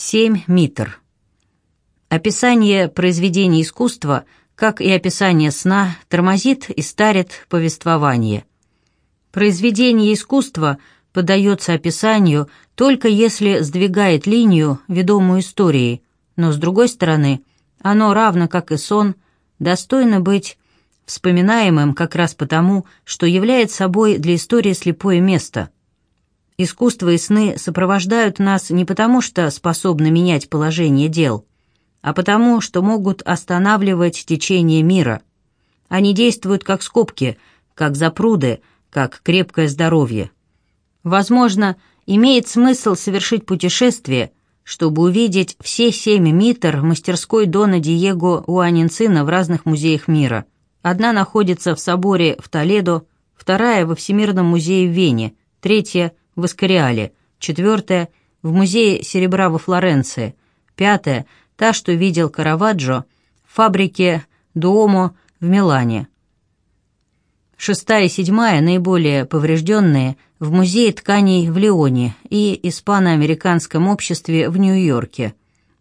Семь митр. Описание произведения искусства, как и описание сна, тормозит и старит повествование. Произведение искусства подается описанию только если сдвигает линию, ведомую историей, но, с другой стороны, оно, равно как и сон, достойно быть вспоминаемым как раз потому, что является собой для истории слепое место. Искусство и сны сопровождают нас не потому, что способны менять положение дел, а потому, что могут останавливать течение мира. Они действуют как скобки, как запруды, как крепкое здоровье. Возможно, имеет смысл совершить путешествие, чтобы увидеть все семь митр мастерской Дона Диего Уанинцина в разных музеях мира. Одна находится в соборе в Толедо, вторая во Всемирном музее в Вене, третья в Искариале, четвертая в музее серебра во Флоренции, пятая та, что видел Караваджо, в фабрике Дуомо в Милане. Шестая и седьмая, наиболее поврежденные, в Музее тканей в Лионе и Испано-Американском обществе в Нью-Йорке.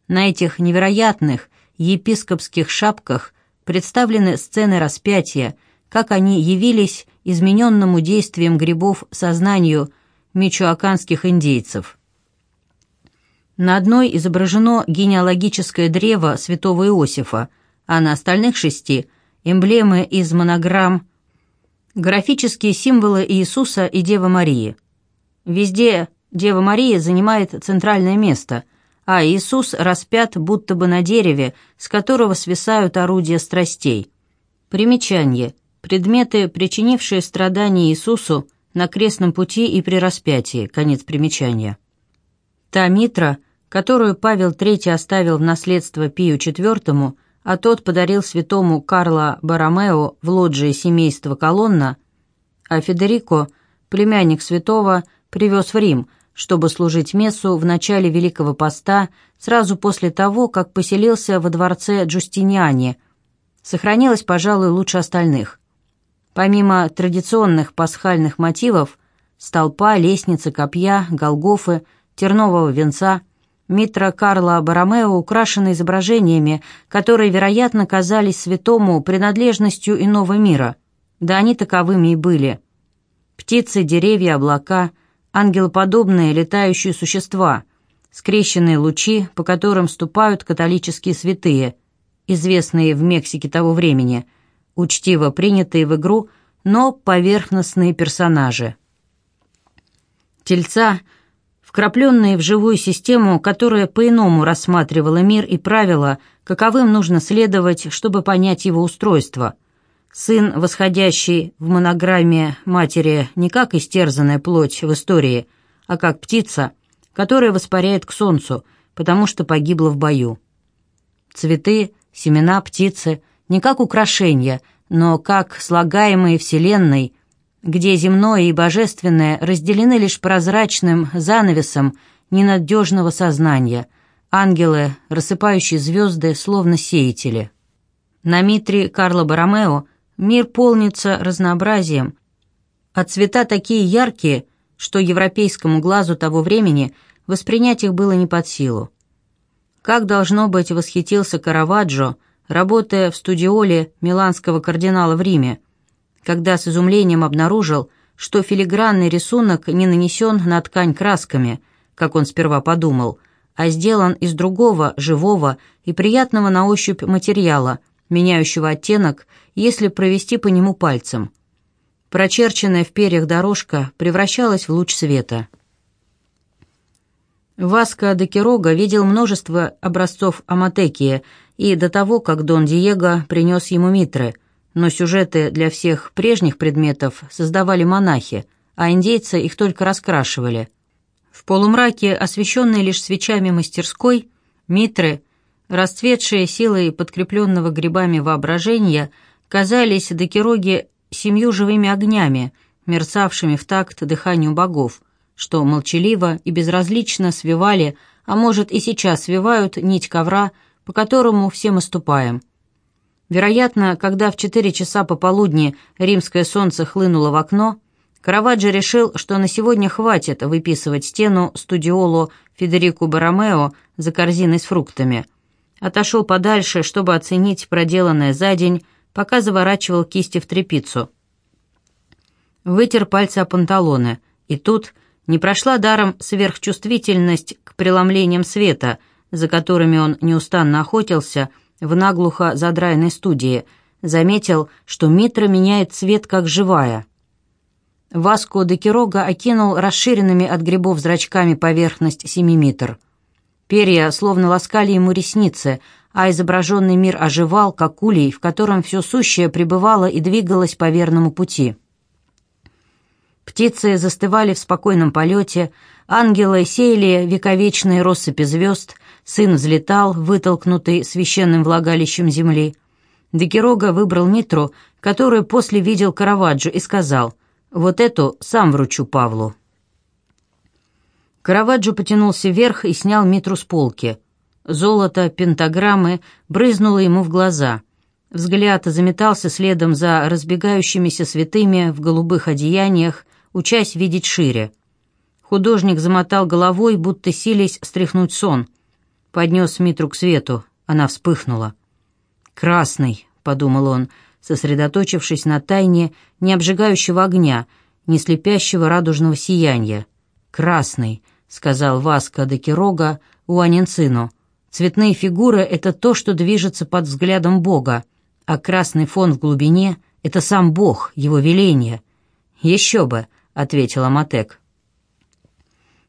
На этих невероятных епископских шапках представлены сцены распятия, как они явились измененному действием грибов сознанию мичуаканских индейцев. На одной изображено генеалогическое древо святого Иосифа, а на остальных шести – эмблемы из монограмм, графические символы Иисуса и Девы Марии. Везде Дева Мария занимает центральное место, а Иисус распят будто бы на дереве, с которого свисают орудия страстей. Примечание. Предметы, причинившие страдания Иисусу на крестном пути и при распятии. Конец примечания. Та митра, которую Павел III оставил в наследство Пию IV, а тот подарил святому Карло Баромео в лоджии семейства Колонна, а Федерико, племянник святого, привез в Рим, чтобы служить мессу в начале Великого Поста, сразу после того, как поселился во дворце Джустиниане, сохранилась, пожалуй, лучше остальных. Помимо традиционных пасхальных мотивов, столпа, лестницы, копья, голгофы, тернового венца – Митра Карла Баромео украшена изображениями, которые, вероятно, казались святому принадлежностью иного мира. Да они таковыми и были. Птицы, деревья, облака, ангелоподобные летающие существа, скрещенные лучи, по которым ступают католические святые, известные в Мексике того времени, учтиво принятые в игру, но поверхностные персонажи. Тельца — вкрапленные в живую систему, которая по-иному рассматривала мир и правила, каковым нужно следовать, чтобы понять его устройство. Сын, восходящий в монограмме матери не как истерзанная плоть в истории, а как птица, которая воспаряет к солнцу, потому что погибла в бою. Цветы, семена, птицы не как украшения, но как слагаемые Вселенной, где земное и божественное разделены лишь прозрачным занавесом ненадежного сознания, ангелы, рассыпающие звезды, словно сеятели. На Митре Карло Баромео мир полнится разнообразием, а цвета такие яркие, что европейскому глазу того времени воспринять их было не под силу. Как должно быть восхитился Караваджо, работая в студиоле миланского кардинала в Риме, когда с изумлением обнаружил, что филигранный рисунок не нанесен на ткань красками, как он сперва подумал, а сделан из другого, живого и приятного на ощупь материала, меняющего оттенок, если провести по нему пальцем. Прочерченная в перьях дорожка превращалась в луч света. Васко де Кирога видел множество образцов Аматекии и до того, как Дон Диего принес ему митры – но сюжеты для всех прежних предметов создавали монахи, а индейцы их только раскрашивали. В полумраке, освещенной лишь свечами мастерской, митры, расцветшие силой подкрепленного грибами воображения, казались до Кироги семью живыми огнями, мерцавшими в такт дыханию богов, что молчаливо и безразлично свивали, а может и сейчас свивают нить ковра, по которому все мы ступаем – Вероятно, когда в четыре часа пополудни римское солнце хлынуло в окно, Караваджо решил, что на сегодня хватит выписывать стену студиолу Федерику Баромео за корзиной с фруктами. Отошел подальше, чтобы оценить проделанное за день, пока заворачивал кисти в тряпицу. Вытер пальцы о панталоны, и тут не прошла даром сверхчувствительность к преломлениям света, за которыми он неустанно охотился в наглухо задраенной студии, заметил, что Митра меняет цвет как живая. Васко де Кирога окинул расширенными от грибов зрачками поверхность семиметр. Перья словно ласкали ему ресницы, а изображенный мир оживал, как улей, в котором все сущее пребывало и двигалось по верному пути. Птицы застывали в спокойном полете, ангелы сеяли вековечные россыпи звезд, сын взлетал, вытолкнутый священным влагалищем земли. Декирога выбрал Митру, которую после видел Караваджо, и сказал, «Вот эту сам вручу Павлу». Караваджо потянулся вверх и снял Митру с полки. Золото, пентаграммы брызнуло ему в глаза. Взгляд заметался следом за разбегающимися святыми в голубых одеяниях, учась видеть шире. Художник замотал головой, будто сились стряхнуть сон. Поднес Митру к свету. Она вспыхнула. «Красный», — подумал он, сосредоточившись на тайне не обжигающего огня, не слепящего радужного сияния. «Красный», — сказал Васка де Кирога Уанинцину. «Цветные фигуры — это то, что движется под взглядом Бога, а красный фон в глубине — это сам Бог, его веление». «Еще бы», ответил Аматек.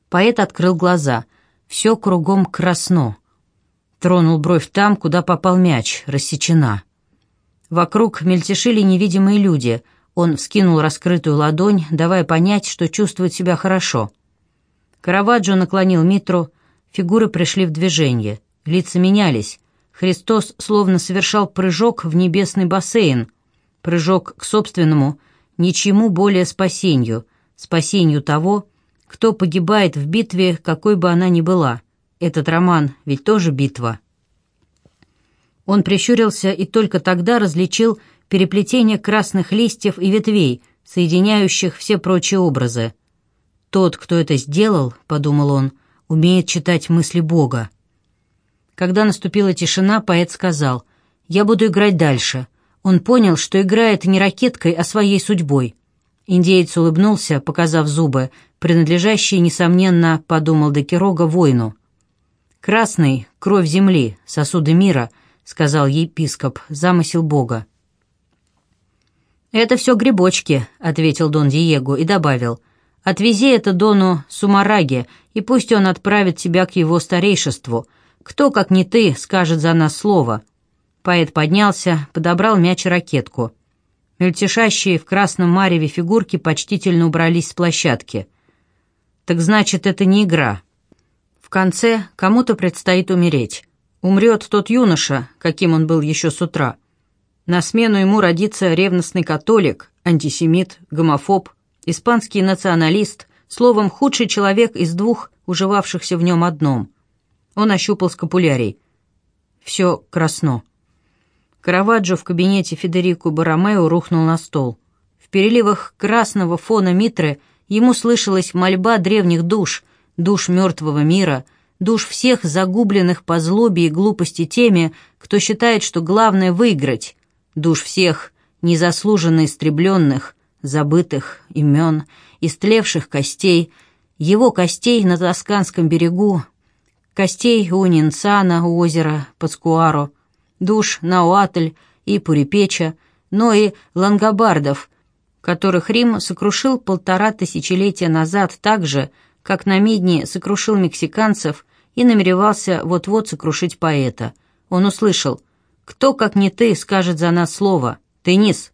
Поэт открыл глаза. Все кругом красно. Тронул бровь там, куда попал мяч, рассечена. Вокруг мельтешили невидимые люди. Он вскинул раскрытую ладонь, давая понять, что чувствует себя хорошо. Караваджо наклонил Митру, фигуры пришли в движение, лица менялись. Христос словно совершал прыжок в небесный бассейн, прыжок к собственному, ничему более спасению — спасению того, кто погибает в битве, какой бы она ни была. Этот роман ведь тоже битва. Он прищурился и только тогда различил переплетение красных листьев и ветвей, соединяющих все прочие образы. «Тот, кто это сделал, — подумал он, — умеет читать мысли Бога». Когда наступила тишина, поэт сказал, «Я буду играть дальше». Он понял, что играет не ракеткой, а своей судьбой. Индеец улыбнулся, показав зубы, принадлежащие, несомненно, подумал Декирога, воину. «Красный — кровь земли, сосуды мира», — сказал епископ, — «замысел Бога». «Это все грибочки», — ответил Дон Диего и добавил. «Отвези это Дону Сумараге, и пусть он отправит тебя к его старейшеству. Кто, как не ты, скажет за нас слово?» Поэт поднялся, подобрал мяч и ракетку. Мельтешащие в красном мареве фигурки почтительно убрались с площадки. Так значит, это не игра. В конце кому-то предстоит умереть. Умрет тот юноша, каким он был еще с утра. На смену ему родится ревностный католик, антисемит, гомофоб, испанский националист, словом, худший человек из двух, уживавшихся в нем одном. Он ощупал скапулярий. Все красно. Караваджо в кабинете Федерико Баромео рухнул на стол. В переливах красного фона Митры ему слышалась мольба древних душ, душ мертвого мира, душ всех загубленных по злобе и глупости теми, кто считает, что главное выиграть, душ всех незаслуженно истребленных, забытых имен, истлевших костей, его костей на Тосканском берегу, костей у Нинсана, у озера Пацкуаро, душ Науатль и Пурипеча, но и лангобардов, которых Рим сокрушил полтора тысячелетия назад так же, как на Мидне сокрушил мексиканцев и намеревался вот-вот сокрушить поэта. Он услышал «Кто, как не ты, скажет за нас слово? Ты низ!»